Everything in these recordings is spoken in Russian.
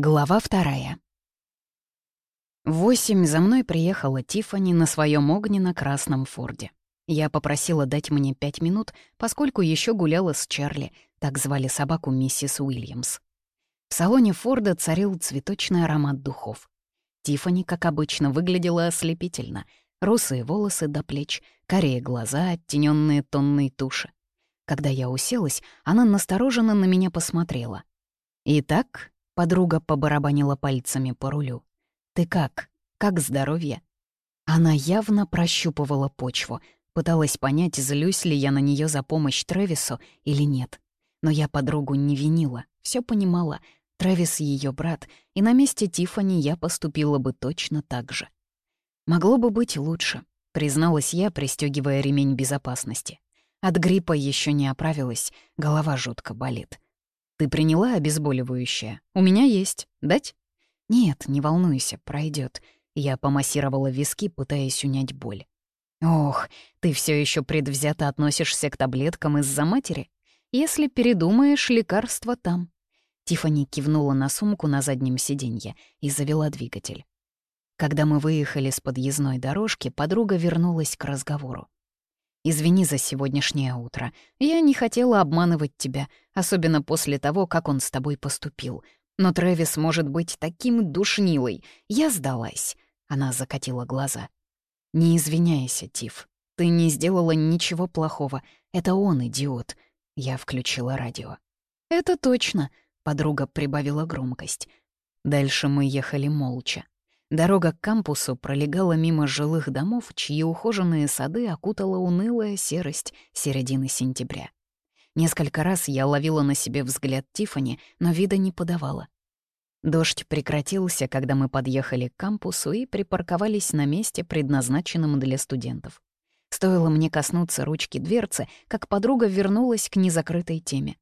Глава вторая. Восемь за мной приехала Тифани на своем огненно-красном форде. Я попросила дать мне пять минут, поскольку еще гуляла с Чарли, так звали собаку миссис Уильямс. В салоне Форда царил цветочный аромат духов. Тифани, как обычно, выглядела ослепительно. Русые волосы до плеч, карие глаза, оттененные тонной туши. Когда я уселась, она настороженно на меня посмотрела. «Итак, Подруга побарабанила пальцами по рулю. «Ты как? Как здоровье?» Она явно прощупывала почву, пыталась понять, злюсь ли я на нее за помощь Трэвису или нет. Но я подругу не винила, все понимала. Трэвис — ее брат, и на месте Тифани я поступила бы точно так же. Могло бы быть лучше, призналась я, пристегивая ремень безопасности. От гриппа еще не оправилась, голова жутко болит. «Ты приняла обезболивающее? У меня есть. Дать?» «Нет, не волнуйся, пройдет. Я помассировала виски, пытаясь унять боль. «Ох, ты все еще предвзято относишься к таблеткам из-за матери? Если передумаешь, лекарство там». Тифани кивнула на сумку на заднем сиденье и завела двигатель. Когда мы выехали с подъездной дорожки, подруга вернулась к разговору. Извини за сегодняшнее утро. Я не хотела обманывать тебя, особенно после того, как он с тобой поступил. Но Трэвис может быть таким душнилой. Я сдалась». Она закатила глаза. «Не извиняйся, Тиф. Ты не сделала ничего плохого. Это он идиот». Я включила радио. «Это точно», — подруга прибавила громкость. Дальше мы ехали молча. Дорога к кампусу пролегала мимо жилых домов, чьи ухоженные сады окутала унылая серость середины сентября. Несколько раз я ловила на себе взгляд Тифани, но вида не подавала. Дождь прекратился, когда мы подъехали к кампусу и припарковались на месте, предназначенном для студентов. Стоило мне коснуться ручки дверцы, как подруга вернулась к незакрытой теме.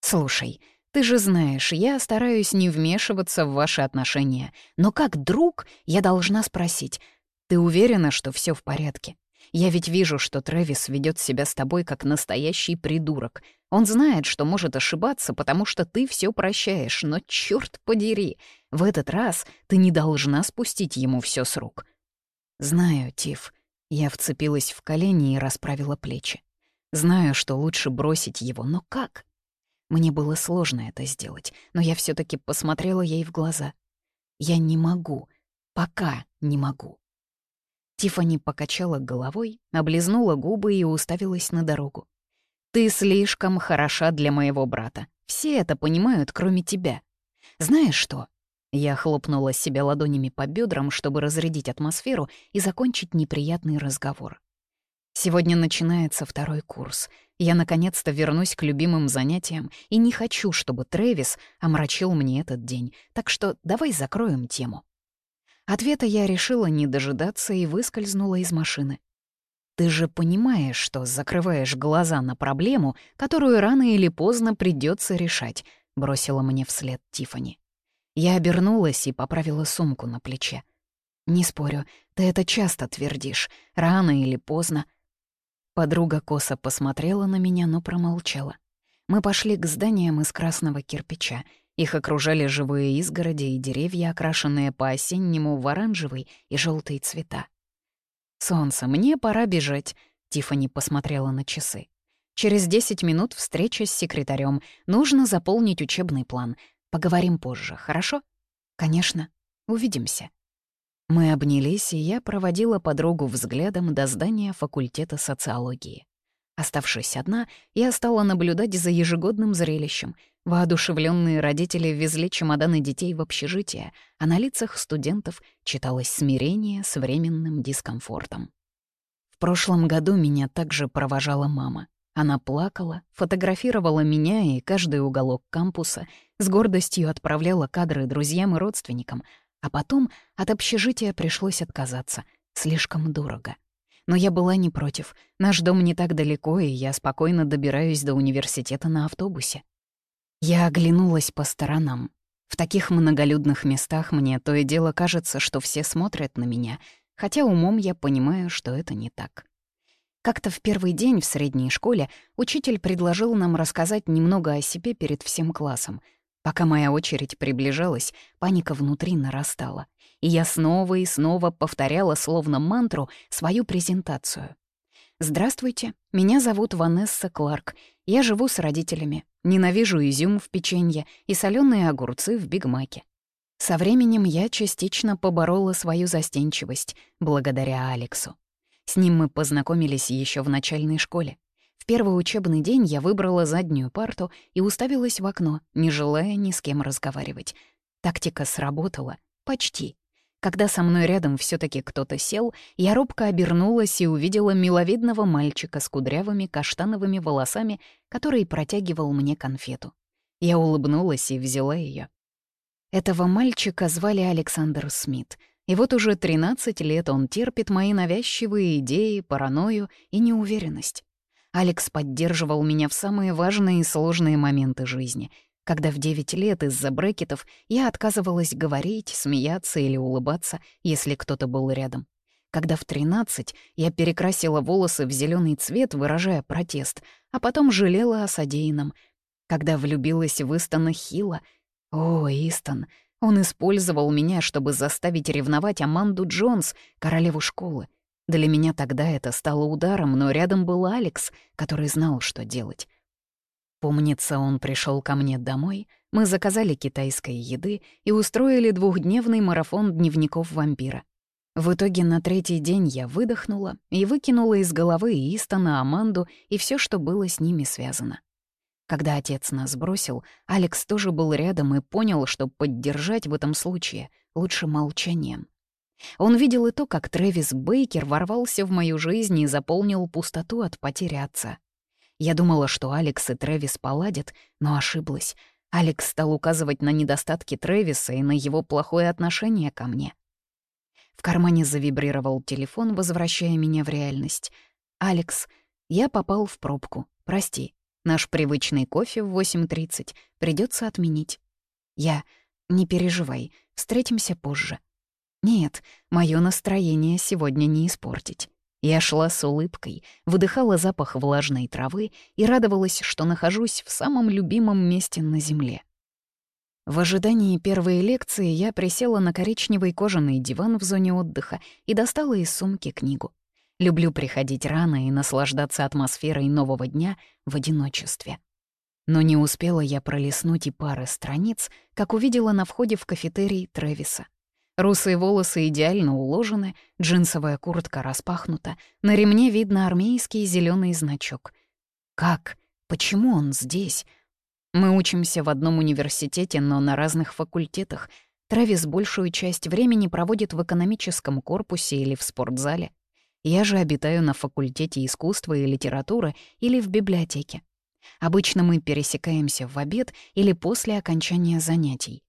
«Слушай, ты же знаешь, я стараюсь не вмешиваться в ваши отношения. Но как друг я должна спросить, ты уверена, что все в порядке? Я ведь вижу, что Трэвис ведет себя с тобой как настоящий придурок. Он знает, что может ошибаться, потому что ты все прощаешь, но черт подери, в этот раз ты не должна спустить ему все с рук. Знаю, Тиф. Я вцепилась в колени и расправила плечи. Знаю, что лучше бросить его, но как? Мне было сложно это сделать, но я все таки посмотрела ей в глаза. «Я не могу. Пока не могу». Тифани покачала головой, облизнула губы и уставилась на дорогу. «Ты слишком хороша для моего брата. Все это понимают, кроме тебя. Знаешь что?» Я хлопнула себя ладонями по бедрам, чтобы разрядить атмосферу и закончить неприятный разговор. Сегодня начинается второй курс. Я наконец-то вернусь к любимым занятиям и не хочу, чтобы Трэвис омрачил мне этот день, так что давай закроем тему. Ответа я решила не дожидаться и выскользнула из машины. Ты же понимаешь, что закрываешь глаза на проблему, которую рано или поздно придется решать, бросила мне вслед Тифани. Я обернулась и поправила сумку на плече. Не спорю, ты это часто твердишь, рано или поздно. Подруга косо посмотрела на меня, но промолчала. Мы пошли к зданиям из красного кирпича. Их окружали живые изгороди и деревья, окрашенные по-осеннему в оранжевый и желтый цвета. «Солнце, мне пора бежать», — Тифани посмотрела на часы. «Через десять минут встреча с секретарем. Нужно заполнить учебный план. Поговорим позже, хорошо?» «Конечно. Увидимся». Мы обнялись, и я проводила подругу взглядом до здания факультета социологии. Оставшись одна, я стала наблюдать за ежегодным зрелищем. Воодушевленные родители везли чемоданы детей в общежитие, а на лицах студентов читалось смирение с временным дискомфортом. В прошлом году меня также провожала мама. Она плакала, фотографировала меня и каждый уголок кампуса, с гордостью отправляла кадры друзьям и родственникам, а потом от общежития пришлось отказаться. Слишком дорого. Но я была не против. Наш дом не так далеко, и я спокойно добираюсь до университета на автобусе. Я оглянулась по сторонам. В таких многолюдных местах мне то и дело кажется, что все смотрят на меня, хотя умом я понимаю, что это не так. Как-то в первый день в средней школе учитель предложил нам рассказать немного о себе перед всем классом — Пока моя очередь приближалась, паника внутри нарастала, и я снова и снова повторяла словно мантру свою презентацию. «Здравствуйте, меня зовут Ванесса Кларк. Я живу с родителями. Ненавижу изюм в печенье и соленые огурцы в бигмаке. Со временем я частично поборола свою застенчивость благодаря Алексу. С ним мы познакомились еще в начальной школе. В первый учебный день я выбрала заднюю парту и уставилась в окно, не желая ни с кем разговаривать. Тактика сработала. Почти. Когда со мной рядом все таки кто-то сел, я робко обернулась и увидела миловидного мальчика с кудрявыми каштановыми волосами, который протягивал мне конфету. Я улыбнулась и взяла ее. Этого мальчика звали Александр Смит. И вот уже 13 лет он терпит мои навязчивые идеи, паранойю и неуверенность. Алекс поддерживал меня в самые важные и сложные моменты жизни, когда в 9 лет из-за брекетов я отказывалась говорить, смеяться или улыбаться, если кто-то был рядом. Когда в 13 я перекрасила волосы в зеленый цвет, выражая протест, а потом жалела о содеянном. Когда влюбилась в Истона Хилла. О, Истон, он использовал меня, чтобы заставить ревновать Аманду Джонс, королеву школы. Для меня тогда это стало ударом, но рядом был Алекс, который знал, что делать. Помнится, он пришел ко мне домой, мы заказали китайской еды и устроили двухдневный марафон дневников вампира. В итоге на третий день я выдохнула и выкинула из головы Истона, Аманду и все, что было с ними связано. Когда отец нас бросил, Алекс тоже был рядом и понял, что поддержать в этом случае лучше молчанием. Он видел и то, как Трэвис Бейкер ворвался в мою жизнь и заполнил пустоту от потери отца. Я думала, что Алекс и Трэвис поладят, но ошиблась. Алекс стал указывать на недостатки Трэвиса и на его плохое отношение ко мне. В кармане завибрировал телефон, возвращая меня в реальность. «Алекс, я попал в пробку. Прости. Наш привычный кофе в 8.30 придется отменить. Я... Не переживай, встретимся позже. Нет, мое настроение сегодня не испортить. Я шла с улыбкой, выдыхала запах влажной травы и радовалась, что нахожусь в самом любимом месте на Земле. В ожидании первой лекции я присела на коричневый кожаный диван в зоне отдыха и достала из сумки книгу. Люблю приходить рано и наслаждаться атмосферой нового дня в одиночестве. Но не успела я пролистнуть и пары страниц, как увидела на входе в кафетерий Трэвиса. Русые волосы идеально уложены, джинсовая куртка распахнута, на ремне видно армейский зеленый значок. Как? Почему он здесь? Мы учимся в одном университете, но на разных факультетах. Трэвис большую часть времени проводит в экономическом корпусе или в спортзале. Я же обитаю на факультете искусства и литературы или в библиотеке. Обычно мы пересекаемся в обед или после окончания занятий.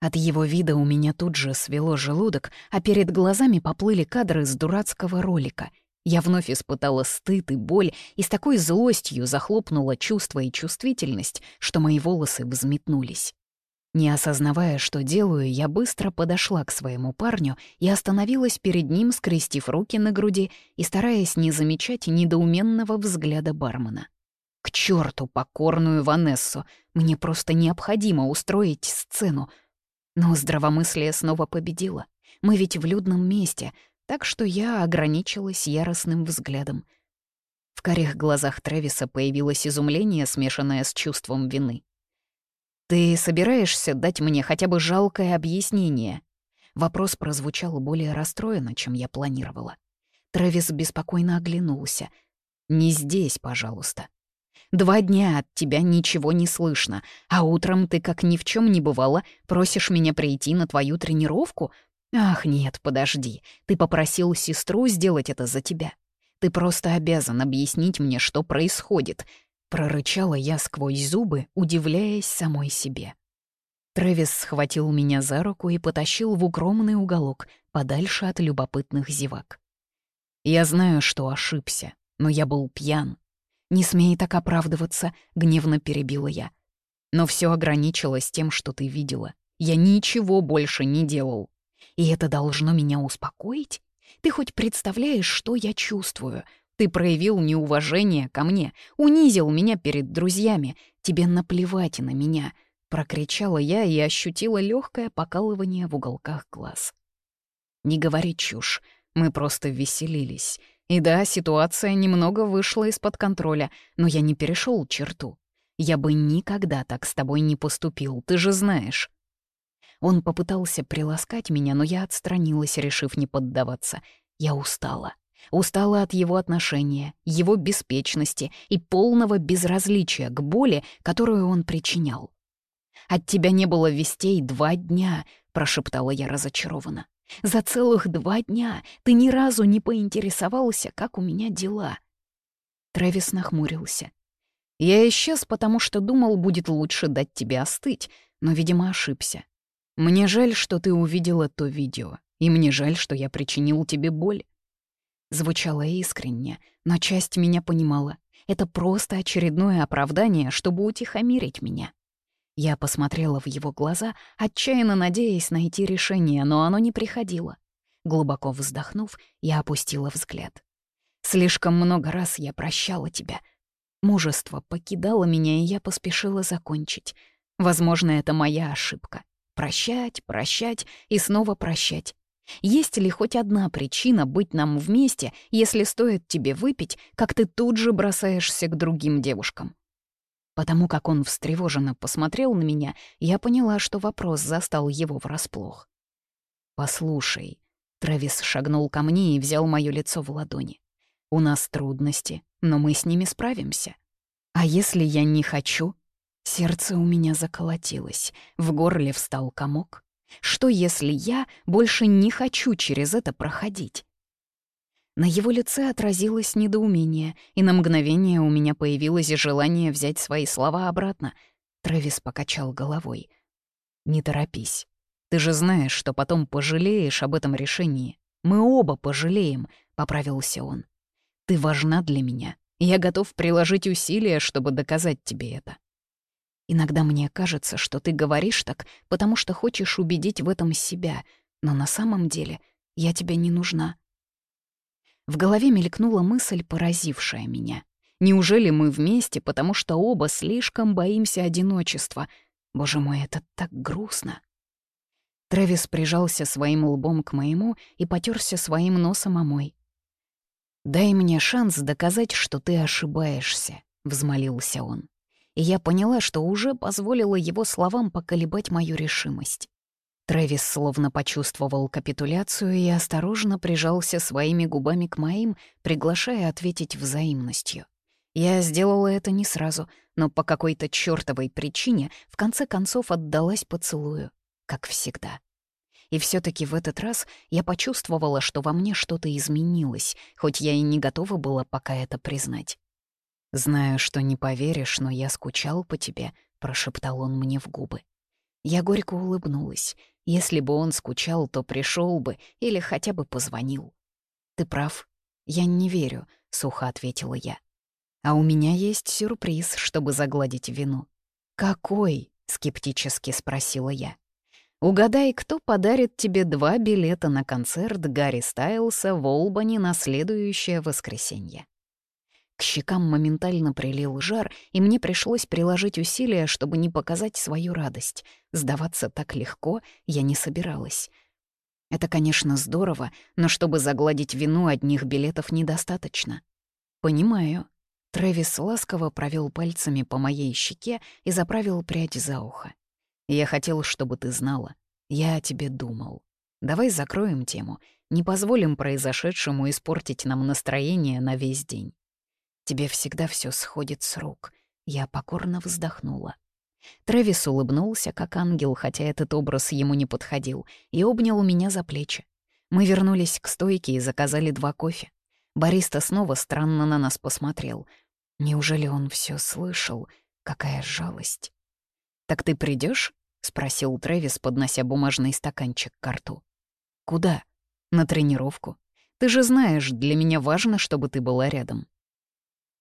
От его вида у меня тут же свело желудок, а перед глазами поплыли кадры с дурацкого ролика. Я вновь испытала стыд и боль и с такой злостью захлопнула чувство и чувствительность, что мои волосы взметнулись. Не осознавая, что делаю, я быстро подошла к своему парню и остановилась перед ним, скрестив руки на груди и стараясь не замечать недоуменного взгляда бармена. К черту покорную Ванессу! Мне просто необходимо устроить сцену — но здравомыслие снова победило. Мы ведь в людном месте, так что я ограничилась яростным взглядом. В карих глазах Трэвиса появилось изумление, смешанное с чувством вины. «Ты собираешься дать мне хотя бы жалкое объяснение?» Вопрос прозвучал более расстроенно, чем я планировала. Трэвис беспокойно оглянулся. «Не здесь, пожалуйста. Два дня от тебя ничего не слышно, а утром ты, как ни в чем не бывало, просишь меня прийти на твою тренировку? Ах, нет, подожди, ты попросил сестру сделать это за тебя. Ты просто обязан объяснить мне, что происходит. Прорычала я сквозь зубы, удивляясь самой себе. Трэвис схватил меня за руку и потащил в укромный уголок, подальше от любопытных зевак. Я знаю, что ошибся, но я был пьян, «Не смей так оправдываться», — гневно перебила я. «Но все ограничилось тем, что ты видела. Я ничего больше не делал. И это должно меня успокоить? Ты хоть представляешь, что я чувствую? Ты проявил неуважение ко мне, унизил меня перед друзьями. Тебе наплевать на меня. — прокричала я и ощутила легкое покалывание в уголках глаз. «Не говори чушь, мы просто веселились. И да, ситуация немного вышла из-под контроля, но я не перешел черту. Я бы никогда так с тобой не поступил, ты же знаешь». Он попытался приласкать меня, но я отстранилась, решив не поддаваться. Я устала. Устала от его отношения, его беспечности и полного безразличия к боли, которую он причинял. «От тебя не было вестей два дня», — прошептала я разочарованно. «За целых два дня ты ни разу не поинтересовался, как у меня дела». Трэвис нахмурился. «Я исчез, потому что думал, будет лучше дать тебе остыть, но, видимо, ошибся. Мне жаль, что ты увидела то видео, и мне жаль, что я причинил тебе боль. Звучало искренне, но часть меня понимала. Это просто очередное оправдание, чтобы утихомирить меня. Я посмотрела в его глаза, отчаянно надеясь найти решение, но оно не приходило. Глубоко вздохнув, я опустила взгляд. Слишком много раз я прощала тебя. Мужество покидало меня, и я поспешила закончить. Возможно, это моя ошибка. Прощать, прощать и снова прощать. Есть ли хоть одна причина быть нам вместе, если стоит тебе выпить, как ты тут же бросаешься к другим девушкам? Потому как он встревоженно посмотрел на меня, я поняла, что вопрос застал его врасплох. «Послушай», — Трэвис шагнул ко мне и взял моё лицо в ладони. «У нас трудности, но мы с ними справимся. А если я не хочу?» Сердце у меня заколотилось, в горле встал комок. Что, если я больше не хочу через это проходить? На его лице отразилось недоумение, и на мгновение у меня появилось желание взять свои слова обратно. Трэвис покачал головой. «Не торопись. Ты же знаешь, что потом пожалеешь об этом решении. Мы оба пожалеем», — поправился он. «Ты важна для меня. Я готов приложить усилия, чтобы доказать тебе это. Иногда мне кажется, что ты говоришь так, потому что хочешь убедить в этом себя, но на самом деле я тебе не нужна. В голове мелькнула мысль, поразившая меня. Неужели мы вместе, потому что оба слишком боимся одиночества? Боже мой, это так грустно. Трэвис прижался своим лбом к моему и потерся своим носом о мой. «Дай мне шанс доказать, что ты ошибаешься», — взмолился он и я поняла, что уже позволила его словам поколебать мою решимость. Трэвис словно почувствовал капитуляцию и осторожно прижался своими губами к моим, приглашая ответить взаимностью. Я сделала это не сразу, но по какой-то чёртовой причине в конце концов отдалась поцелую, как всегда. И все таки в этот раз я почувствовала, что во мне что-то изменилось, хоть я и не готова была пока это признать. «Знаю, что не поверишь, но я скучал по тебе», — прошептал он мне в губы. Я горько улыбнулась. Если бы он скучал, то пришел бы или хотя бы позвонил. «Ты прав. Я не верю», — сухо ответила я. «А у меня есть сюрприз, чтобы загладить вину». «Какой?» — скептически спросила я. «Угадай, кто подарит тебе два билета на концерт Гарри Стайлса в Олбани на следующее воскресенье?» К щекам моментально прилил жар, и мне пришлось приложить усилия, чтобы не показать свою радость. Сдаваться так легко я не собиралась. Это, конечно, здорово, но чтобы загладить вину, одних билетов недостаточно. Понимаю. Трэвис ласково провел пальцами по моей щеке и заправил прядь за ухо. Я хотел, чтобы ты знала. Я о тебе думал. Давай закроем тему, не позволим произошедшему испортить нам настроение на весь день. Тебе всегда все сходит с рук. Я покорно вздохнула. Трэвис улыбнулся, как ангел, хотя этот образ ему не подходил, и обнял меня за плечи. Мы вернулись к стойке и заказали два кофе. Бариста снова странно на нас посмотрел. Неужели он все слышал? Какая жалость. «Так ты придешь? спросил Трэвис, поднося бумажный стаканчик к рту. «Куда?» «На тренировку. Ты же знаешь, для меня важно, чтобы ты была рядом».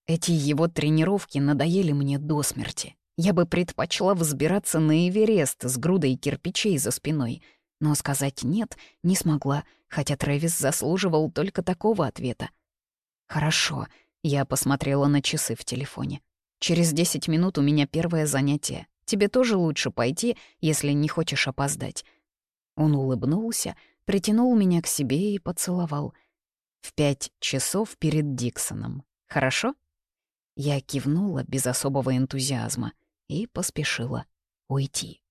Эти его тренировки надоели мне до смерти. Я бы предпочла взбираться на Эверест с грудой кирпичей за спиной. Но сказать «нет» не смогла, хотя Трэвис заслуживал только такого ответа. «Хорошо», — я посмотрела на часы в телефоне. «Через десять минут у меня первое занятие. Тебе тоже лучше пойти, если не хочешь опоздать». Он улыбнулся, притянул меня к себе и поцеловал. «В пять часов перед Диксоном. Хорошо?» Я кивнула без особого энтузиазма и поспешила уйти.